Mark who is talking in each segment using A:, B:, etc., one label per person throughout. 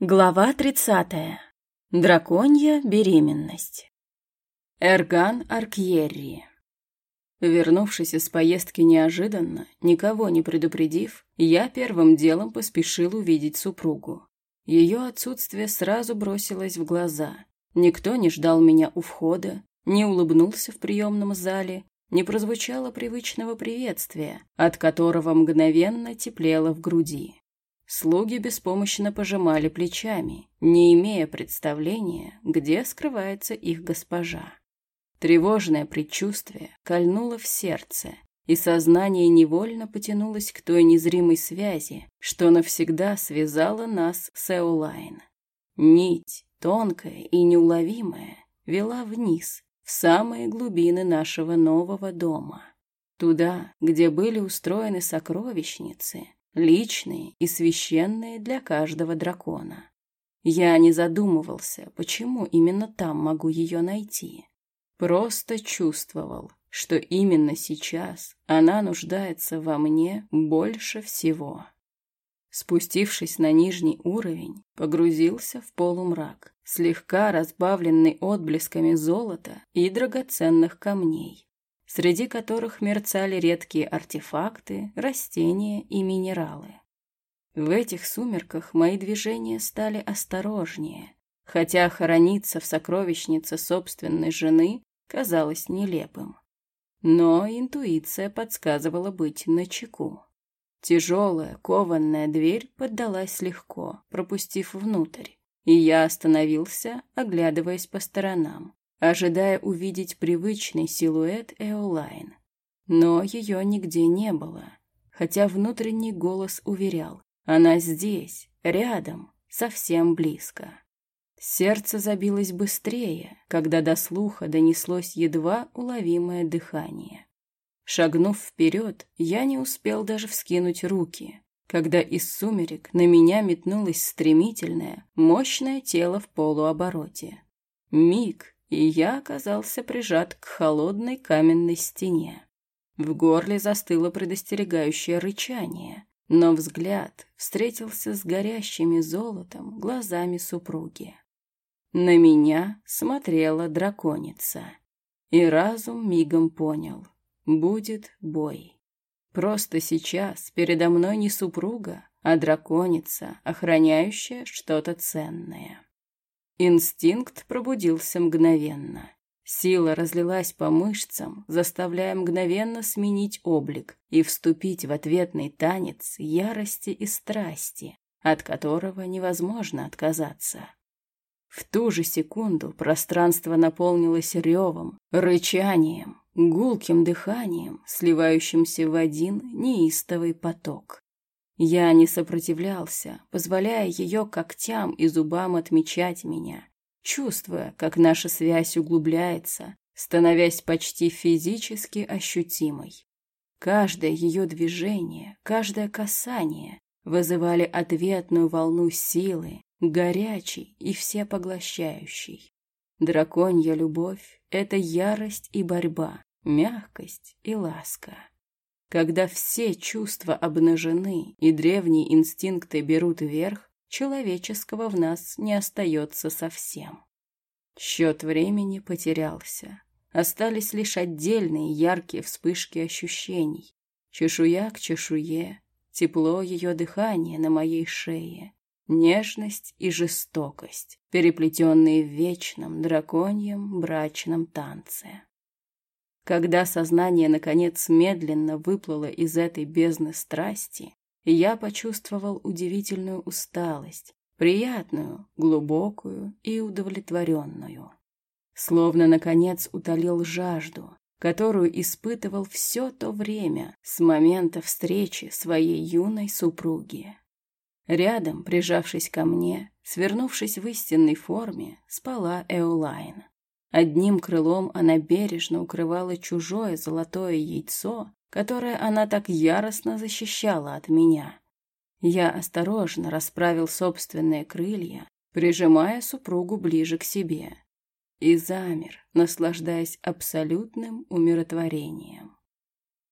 A: Глава 30. Драконья беременность. Эрган Аркьерри. Вернувшись из поездки неожиданно, никого не предупредив, я первым делом поспешил увидеть супругу. Ее отсутствие сразу бросилось в глаза. Никто не ждал меня у входа, не улыбнулся в приемном зале, не прозвучало привычного приветствия, от которого мгновенно теплело в груди. Слуги беспомощно пожимали плечами, не имея представления, где скрывается их госпожа. Тревожное предчувствие кольнуло в сердце, и сознание невольно потянулось к той незримой связи, что навсегда связала нас с Эулайн. Нить, тонкая и неуловимая, вела вниз, в самые глубины нашего нового дома. Туда, где были устроены сокровищницы, личные и священные для каждого дракона. Я не задумывался, почему именно там могу ее найти. Просто чувствовал, что именно сейчас она нуждается во мне больше всего. Спустившись на нижний уровень, погрузился в полумрак, слегка разбавленный отблесками золота и драгоценных камней среди которых мерцали редкие артефакты, растения и минералы. В этих сумерках мои движения стали осторожнее, хотя хорониться в сокровищнице собственной жены казалось нелепым. Но интуиция подсказывала быть начеку. Тяжелая кованная дверь поддалась легко, пропустив внутрь, и я остановился, оглядываясь по сторонам ожидая увидеть привычный силуэт Эолайн. Но ее нигде не было, хотя внутренний голос уверял, она здесь, рядом, совсем близко. Сердце забилось быстрее, когда до слуха донеслось едва уловимое дыхание. Шагнув вперед, я не успел даже вскинуть руки, когда из сумерек на меня метнулось стремительное, мощное тело в полуобороте. Миг, и я оказался прижат к холодной каменной стене. В горле застыло предостерегающее рычание, но взгляд встретился с горящими золотом глазами супруги. На меня смотрела драконица, и разум мигом понял — будет бой. Просто сейчас передо мной не супруга, а драконица, охраняющая что-то ценное. Инстинкт пробудился мгновенно. Сила разлилась по мышцам, заставляя мгновенно сменить облик и вступить в ответный танец ярости и страсти, от которого невозможно отказаться. В ту же секунду пространство наполнилось ревом, рычанием, гулким дыханием, сливающимся в один неистовый поток. Я не сопротивлялся, позволяя ее когтям и зубам отмечать меня, чувствуя, как наша связь углубляется, становясь почти физически ощутимой. Каждое ее движение, каждое касание вызывали ответную волну силы, горячей и всепоглощающей. Драконья любовь — это ярость и борьба, мягкость и ласка. Когда все чувства обнажены и древние инстинкты берут верх, человеческого в нас не остается совсем. Счет времени потерялся. Остались лишь отдельные яркие вспышки ощущений. Чешуя к чешуе, тепло ее дыхания на моей шее, нежность и жестокость, переплетенные в вечном драконьем брачном танце. Когда сознание, наконец, медленно выплыло из этой бездны страсти, я почувствовал удивительную усталость, приятную, глубокую и удовлетворенную. Словно, наконец, утолил жажду, которую испытывал все то время с момента встречи своей юной супруги. Рядом, прижавшись ко мне, свернувшись в истинной форме, спала Эолайн. Одним крылом она бережно укрывала чужое золотое яйцо, которое она так яростно защищала от меня. Я осторожно расправил собственные крылья, прижимая супругу ближе к себе, и замер, наслаждаясь абсолютным умиротворением.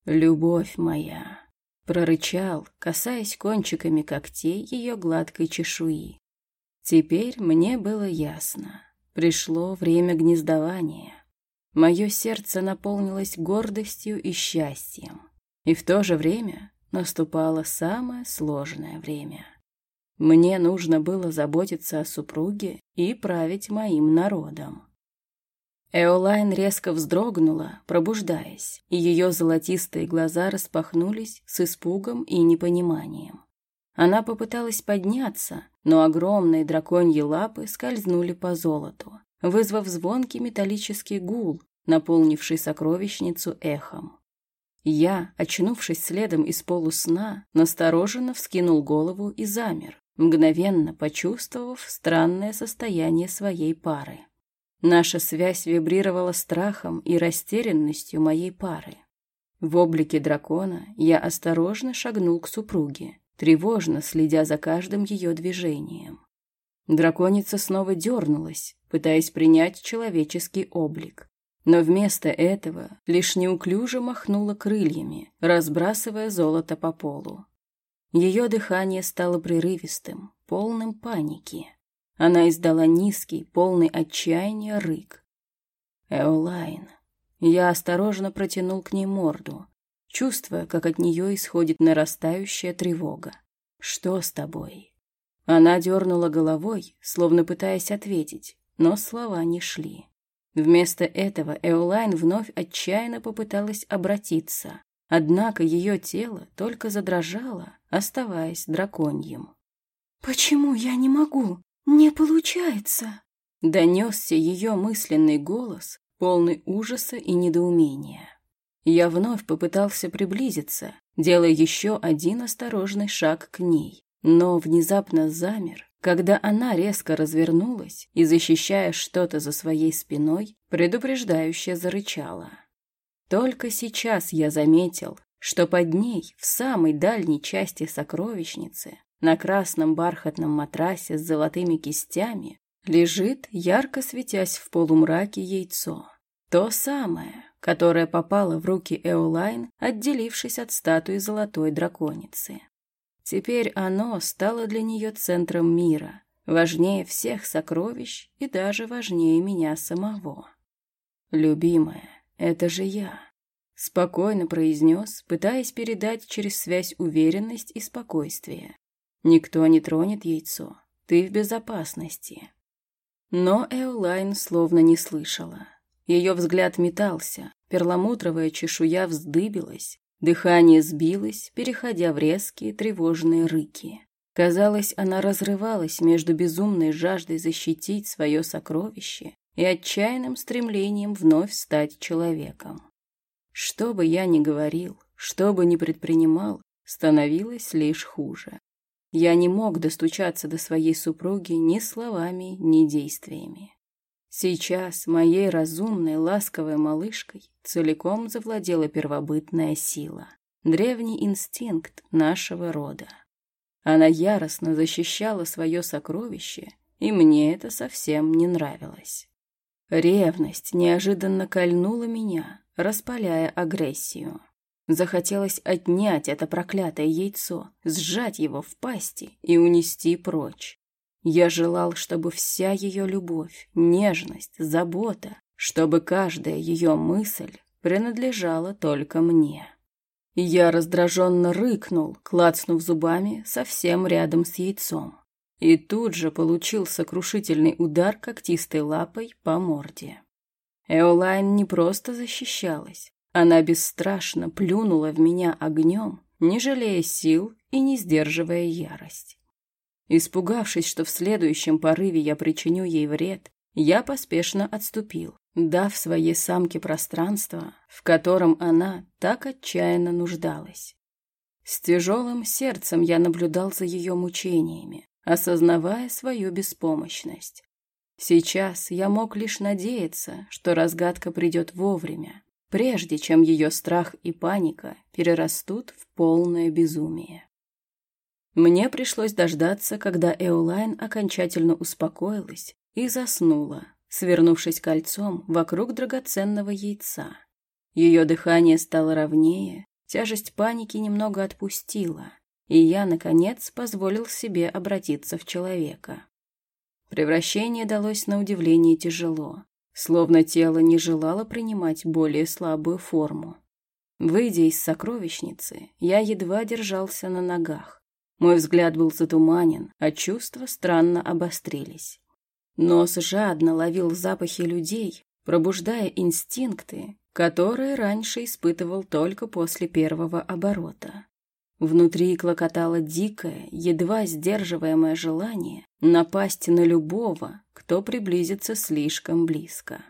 A: «Любовь моя!» — прорычал, касаясь кончиками когтей ее гладкой чешуи. Теперь мне было ясно. Пришло время гнездования. Мое сердце наполнилось гордостью и счастьем. И в то же время наступало самое сложное время. Мне нужно было заботиться о супруге и править моим народом. Эолайн резко вздрогнула, пробуждаясь, и ее золотистые глаза распахнулись с испугом и непониманием. Она попыталась подняться, но огромные драконьи лапы скользнули по золоту, вызвав звонкий металлический гул, наполнивший сокровищницу эхом. Я, очнувшись следом из полусна, настороженно вскинул голову и замер, мгновенно почувствовав странное состояние своей пары. Наша связь вибрировала страхом и растерянностью моей пары. В облике дракона я осторожно шагнул к супруге, тревожно следя за каждым ее движением. Драконица снова дернулась, пытаясь принять человеческий облик, но вместо этого лишь неуклюже махнула крыльями, разбрасывая золото по полу. Ее дыхание стало прерывистым, полным паники. Она издала низкий, полный отчаяния рык. «Эолайн». Я осторожно протянул к ней морду, чувствуя, как от нее исходит нарастающая тревога. «Что с тобой?» Она дернула головой, словно пытаясь ответить, но слова не шли. Вместо этого Эолайн вновь отчаянно попыталась обратиться, однако ее тело только задрожало, оставаясь драконьем. «Почему я не могу? Не получается!» Донесся ее мысленный голос, полный ужаса и недоумения. Я вновь попытался приблизиться, делая еще один осторожный шаг к ней, но внезапно замер, когда она резко развернулась и, защищая что-то за своей спиной, предупреждающе зарычала. Только сейчас я заметил, что под ней, в самой дальней части сокровищницы, на красном бархатном матрасе с золотыми кистями, лежит, ярко светясь в полумраке, яйцо. То самое, которое попало в руки Эолайн, отделившись от статуи золотой драконицы. Теперь оно стало для нее центром мира, важнее всех сокровищ и даже важнее меня самого. «Любимая, это же я», — спокойно произнес, пытаясь передать через связь уверенность и спокойствие. «Никто не тронет яйцо, ты в безопасности». Но Эолайн словно не слышала. Ее взгляд метался, перламутровая чешуя вздыбилась, Дыхание сбилось, переходя в резкие тревожные рыки. Казалось, она разрывалась между безумной жаждой защитить свое сокровище и отчаянным стремлением вновь стать человеком. Что бы я ни говорил, что бы ни предпринимал, становилось лишь хуже. Я не мог достучаться до своей супруги ни словами, ни действиями. Сейчас моей разумной, ласковой малышкой целиком завладела первобытная сила, древний инстинкт нашего рода. Она яростно защищала свое сокровище, и мне это совсем не нравилось. Ревность неожиданно кольнула меня, распаляя агрессию. Захотелось отнять это проклятое яйцо, сжать его в пасти и унести прочь. Я желал, чтобы вся ее любовь, нежность, забота, чтобы каждая ее мысль принадлежала только мне. Я раздраженно рыкнул, клацнув зубами совсем рядом с яйцом. И тут же получил сокрушительный удар когтистой лапой по морде. Эолайн не просто защищалась, она бесстрашно плюнула в меня огнем, не жалея сил и не сдерживая ярость. Испугавшись, что в следующем порыве я причиню ей вред, я поспешно отступил, дав своей самке пространство, в котором она так отчаянно нуждалась. С тяжелым сердцем я наблюдал за ее мучениями, осознавая свою беспомощность. Сейчас я мог лишь надеяться, что разгадка придет вовремя, прежде чем ее страх и паника перерастут в полное безумие. Мне пришлось дождаться, когда Эолайн окончательно успокоилась и заснула, свернувшись кольцом вокруг драгоценного яйца. Ее дыхание стало ровнее, тяжесть паники немного отпустила, и я, наконец, позволил себе обратиться в человека. Превращение далось на удивление тяжело, словно тело не желало принимать более слабую форму. Выйдя из сокровищницы, я едва держался на ногах. Мой взгляд был затуманен, а чувства странно обострились. Нос жадно ловил запахи людей, пробуждая инстинкты, которые раньше испытывал только после первого оборота. Внутри клокотало дикое, едва сдерживаемое желание напасть на любого, кто приблизится слишком близко.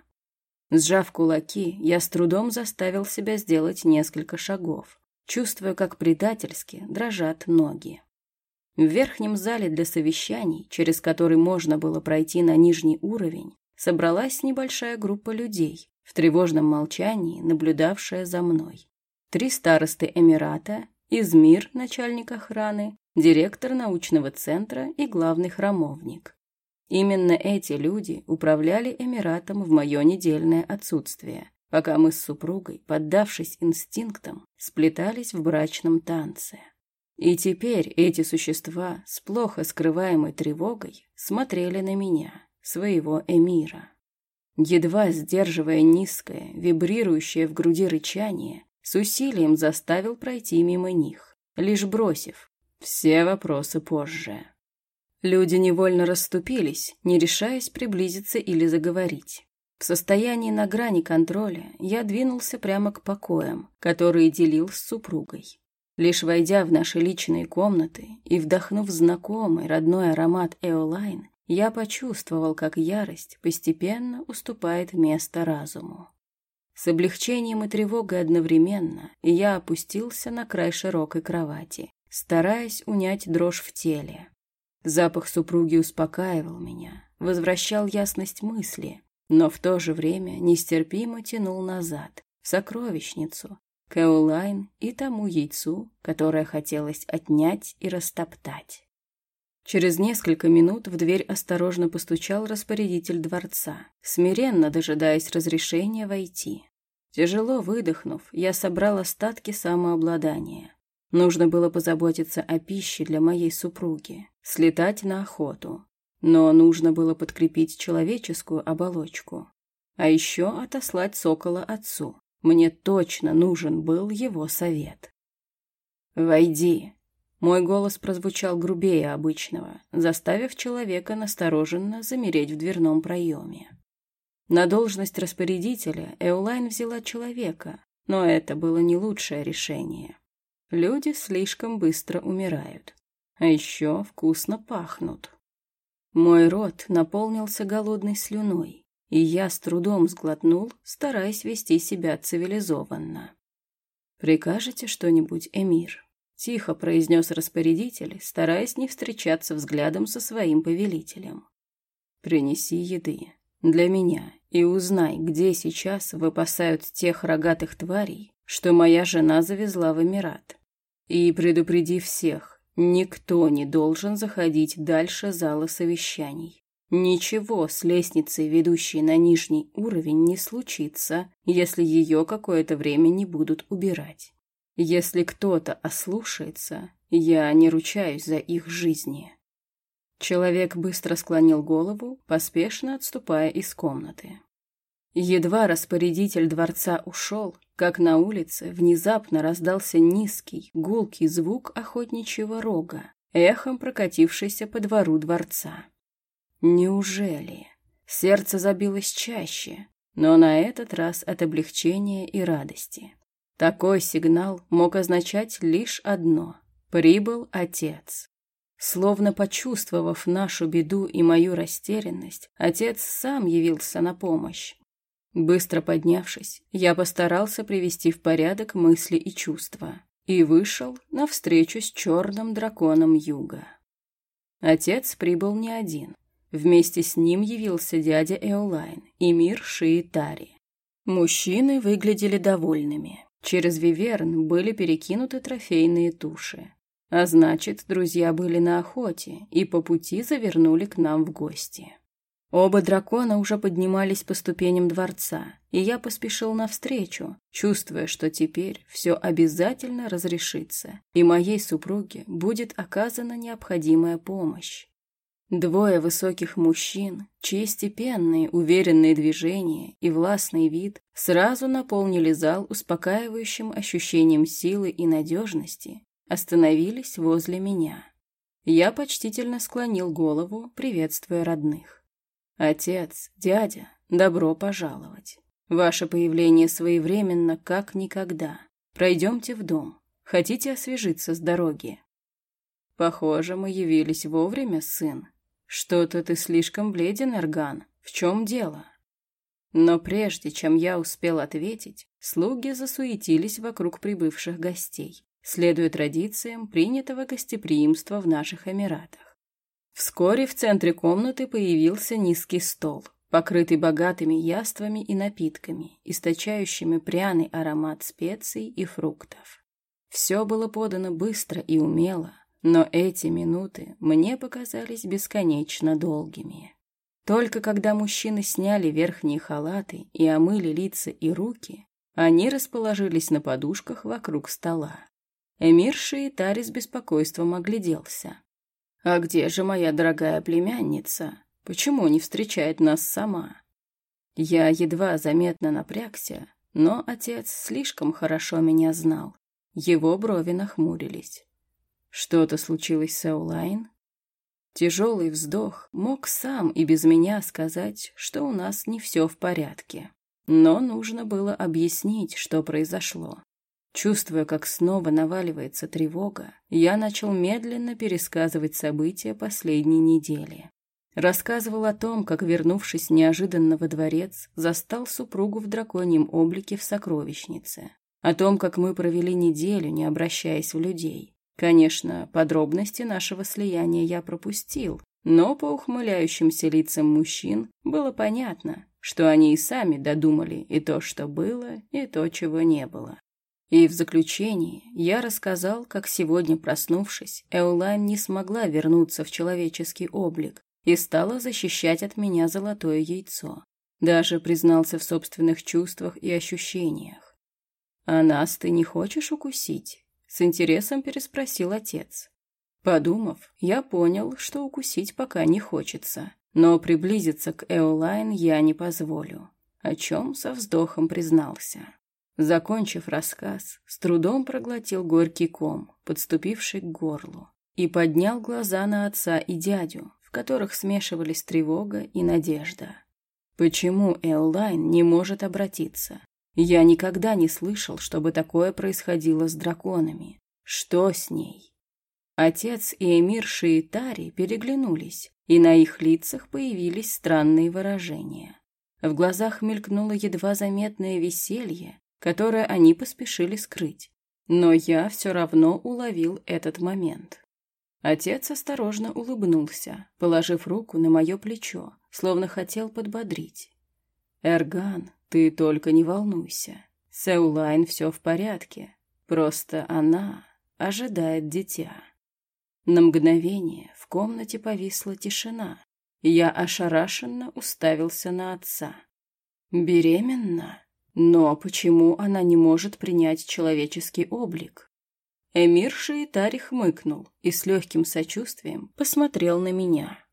A: Сжав кулаки, я с трудом заставил себя сделать несколько шагов, чувствуя, как предательски дрожат ноги. В верхнем зале для совещаний, через который можно было пройти на нижний уровень, собралась небольшая группа людей, в тревожном молчании наблюдавшая за мной. Три старосты Эмирата Измир, начальник охраны, директор научного центра и главный храмовник. Именно эти люди управляли Эмиратом в мое недельное отсутствие, пока мы с супругой, поддавшись инстинктам, сплетались в брачном танце. И теперь эти существа с плохо скрываемой тревогой смотрели на меня, своего эмира. Едва сдерживая низкое, вибрирующее в груди рычание, с усилием заставил пройти мимо них, лишь бросив «все вопросы позже». Люди невольно расступились, не решаясь приблизиться или заговорить. В состоянии на грани контроля я двинулся прямо к покоям, которые делил с супругой. Лишь войдя в наши личные комнаты и вдохнув знакомый родной аромат Эолайн, я почувствовал, как ярость постепенно уступает место разуму. С облегчением и тревогой одновременно я опустился на край широкой кровати, стараясь унять дрожь в теле. Запах супруги успокаивал меня, возвращал ясность мысли, но в то же время нестерпимо тянул назад, в сокровищницу, к Эулайн и тому яйцу, которое хотелось отнять и растоптать. Через несколько минут в дверь осторожно постучал распорядитель дворца, смиренно дожидаясь разрешения войти. Тяжело выдохнув, я собрал остатки самообладания. Нужно было позаботиться о пище для моей супруги, слетать на охоту. Но нужно было подкрепить человеческую оболочку. А еще отослать сокола отцу. Мне точно нужен был его совет. «Войди», мой голос прозвучал грубее обычного, заставив человека настороженно замереть в дверном проеме. На должность распорядителя Эулайн взяла человека, но это было не лучшее решение. Люди слишком быстро умирают, а еще вкусно пахнут. Мой рот наполнился голодной слюной, и я с трудом сглотнул, стараясь вести себя цивилизованно. «Прикажете что-нибудь, Эмир?» Тихо произнес распорядитель, стараясь не встречаться взглядом со своим повелителем. «Принеси еды. Для меня. И узнай, где сейчас выпасают тех рогатых тварей, что моя жена завезла в Эмират. И предупреди всех, никто не должен заходить дальше зала совещаний. Ничего с лестницей, ведущей на нижний уровень, не случится, если ее какое-то время не будут убирать. Если кто-то ослушается, я не ручаюсь за их жизни. Человек быстро склонил голову, поспешно отступая из комнаты. Едва распорядитель дворца ушел, как на улице внезапно раздался низкий, гулкий звук охотничьего рога, эхом прокатившийся по двору дворца. Неужели? Сердце забилось чаще, но на этот раз от облегчения и радости. Такой сигнал мог означать лишь одно — прибыл отец. Словно почувствовав нашу беду и мою растерянность, отец сам явился на помощь. Быстро поднявшись, я постарался привести в порядок мысли и чувства и вышел на встречу с черным драконом юга. Отец прибыл не один. Вместе с ним явился дядя Эолайн и мир Шиитари. Мужчины выглядели довольными. Через Виверн были перекинуты трофейные туши. А значит, друзья были на охоте и по пути завернули к нам в гости. Оба дракона уже поднимались по ступеням дворца, и я поспешил навстречу, чувствуя, что теперь все обязательно разрешится, и моей супруге будет оказана необходимая помощь. Двое высоких мужчин, чьи степенные, уверенные движения и властный вид сразу наполнили зал успокаивающим ощущением силы и надежности, остановились возле меня. Я почтительно склонил голову, приветствуя родных. «Отец, дядя, добро пожаловать. Ваше появление своевременно, как никогда. Пройдемте в дом. Хотите освежиться с дороги?» «Похоже, мы явились вовремя, сын», «Что-то ты слишком бледен, Эрган. В чем дело?» Но прежде чем я успел ответить, слуги засуетились вокруг прибывших гостей, следуя традициям принятого гостеприимства в наших Эмиратах. Вскоре в центре комнаты появился низкий стол, покрытый богатыми яствами и напитками, источающими пряный аромат специй и фруктов. Все было подано быстро и умело, но эти минуты мне показались бесконечно долгими. Только когда мужчины сняли верхние халаты и омыли лица и руки, они расположились на подушках вокруг стола. Эмир Шиитари с беспокойством огляделся. «А где же моя дорогая племянница? Почему не встречает нас сама?» Я едва заметно напрягся, но отец слишком хорошо меня знал. Его брови нахмурились. Что-то случилось с Эулайн? Тяжелый вздох мог сам и без меня сказать, что у нас не все в порядке. Но нужно было объяснить, что произошло. Чувствуя, как снова наваливается тревога, я начал медленно пересказывать события последней недели. Рассказывал о том, как, вернувшись неожиданно во дворец, застал супругу в драконьем облике в сокровищнице. О том, как мы провели неделю, не обращаясь в людей. Конечно, подробности нашего слияния я пропустил, но по ухмыляющимся лицам мужчин было понятно, что они и сами додумали и то, что было, и то, чего не было. И в заключении я рассказал, как сегодня проснувшись, Эулайн не смогла вернуться в человеческий облик и стала защищать от меня золотое яйцо. Даже признался в собственных чувствах и ощущениях. «А нас ты не хочешь укусить?» С интересом переспросил отец. Подумав, я понял, что укусить пока не хочется, но приблизиться к Эолайн я не позволю, о чем со вздохом признался. Закончив рассказ, с трудом проглотил горький ком, подступивший к горлу, и поднял глаза на отца и дядю, в которых смешивались тревога и надежда. Почему Эолайн не может обратиться? Я никогда не слышал, чтобы такое происходило с драконами. Что с ней? Отец и эмир Шиитари переглянулись, и на их лицах появились странные выражения. В глазах мелькнуло едва заметное веселье, которое они поспешили скрыть. Но я все равно уловил этот момент. Отец осторожно улыбнулся, положив руку на мое плечо, словно хотел подбодрить. «Эрган, ты только не волнуйся. С Эулайн все в порядке. Просто она ожидает дитя. На мгновение в комнате повисла тишина. Я ошарашенно уставился на отца. Беременна? Но почему она не может принять человеческий облик? Эмир Шиитари хмыкнул и с легким сочувствием посмотрел на меня.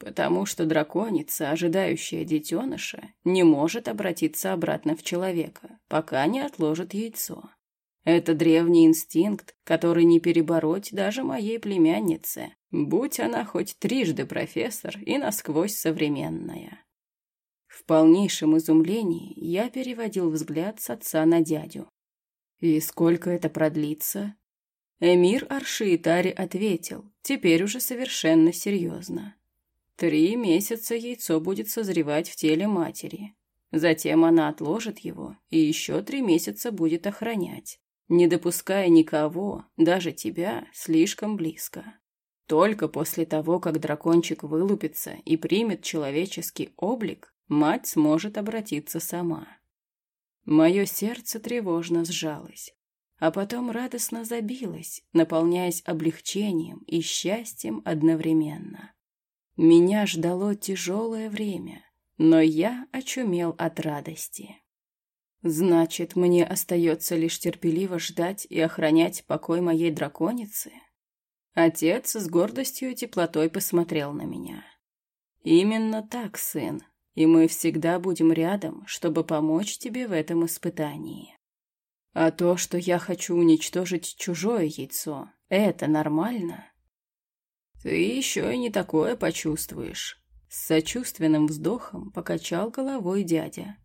A: Потому что драконица, ожидающая детеныша, не может обратиться обратно в человека, пока не отложит яйцо. Это древний инстинкт, который не перебороть даже моей племяннице, будь она хоть трижды профессор и насквозь современная. В полнейшем изумлении я переводил взгляд с отца на дядю. «И сколько это продлится?» Эмир Аршиитари ответил, теперь уже совершенно серьезно. Три месяца яйцо будет созревать в теле матери. Затем она отложит его и еще три месяца будет охранять, не допуская никого, даже тебя, слишком близко. Только после того, как дракончик вылупится и примет человеческий облик, мать сможет обратиться сама. Мое сердце тревожно сжалось, а потом радостно забилось, наполняясь облегчением и счастьем одновременно. Меня ждало тяжелое время, но я очумел от радости. Значит, мне остается лишь терпеливо ждать и охранять покой моей драконицы? Отец с гордостью и теплотой посмотрел на меня. «Именно так, сын, и мы всегда будем рядом, чтобы помочь тебе в этом испытании. А то, что я хочу уничтожить чужое яйцо, это нормально?» «Ты еще и не такое почувствуешь», — с сочувственным вздохом покачал головой дядя.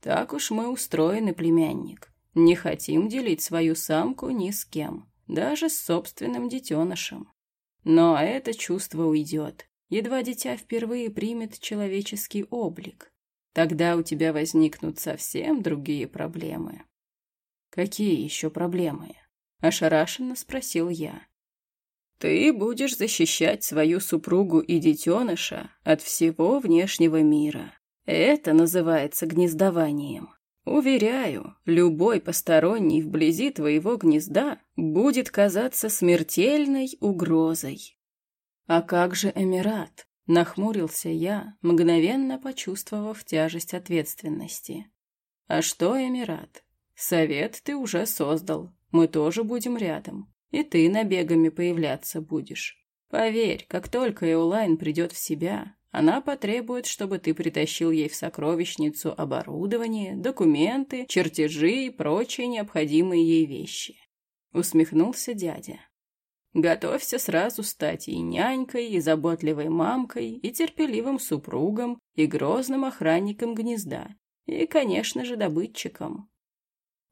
A: «Так уж мы устроены, племянник. Не хотим делить свою самку ни с кем, даже с собственным детенышем. Но это чувство уйдет, едва дитя впервые примет человеческий облик. Тогда у тебя возникнут совсем другие проблемы. Какие еще проблемы? Ошарашенно спросил я. Ты будешь защищать свою супругу и детеныша от всего внешнего мира. Это называется гнездованием. Уверяю, любой посторонний вблизи твоего гнезда будет казаться смертельной угрозой. А как же Эмират? Нахмурился я, мгновенно почувствовав тяжесть ответственности. А что Эмират? Совет ты уже создал, мы тоже будем рядом. И ты набегами появляться будешь. Поверь, как только Эулайн придет в себя, она потребует, чтобы ты притащил ей в сокровищницу оборудование, документы, чертежи и прочие необходимые ей вещи. Усмехнулся дядя. Готовься сразу стать и нянькой, и заботливой мамкой, и терпеливым супругом, и грозным охранником гнезда, и, конечно же, добытчиком.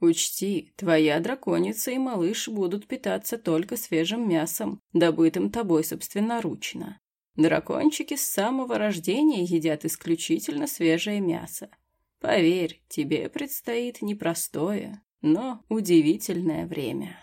A: Учти, твоя драконица и малыш будут питаться только свежим мясом, добытым тобой собственноручно. Дракончики с самого рождения едят исключительно свежее мясо. Поверь, тебе предстоит непростое, но удивительное время.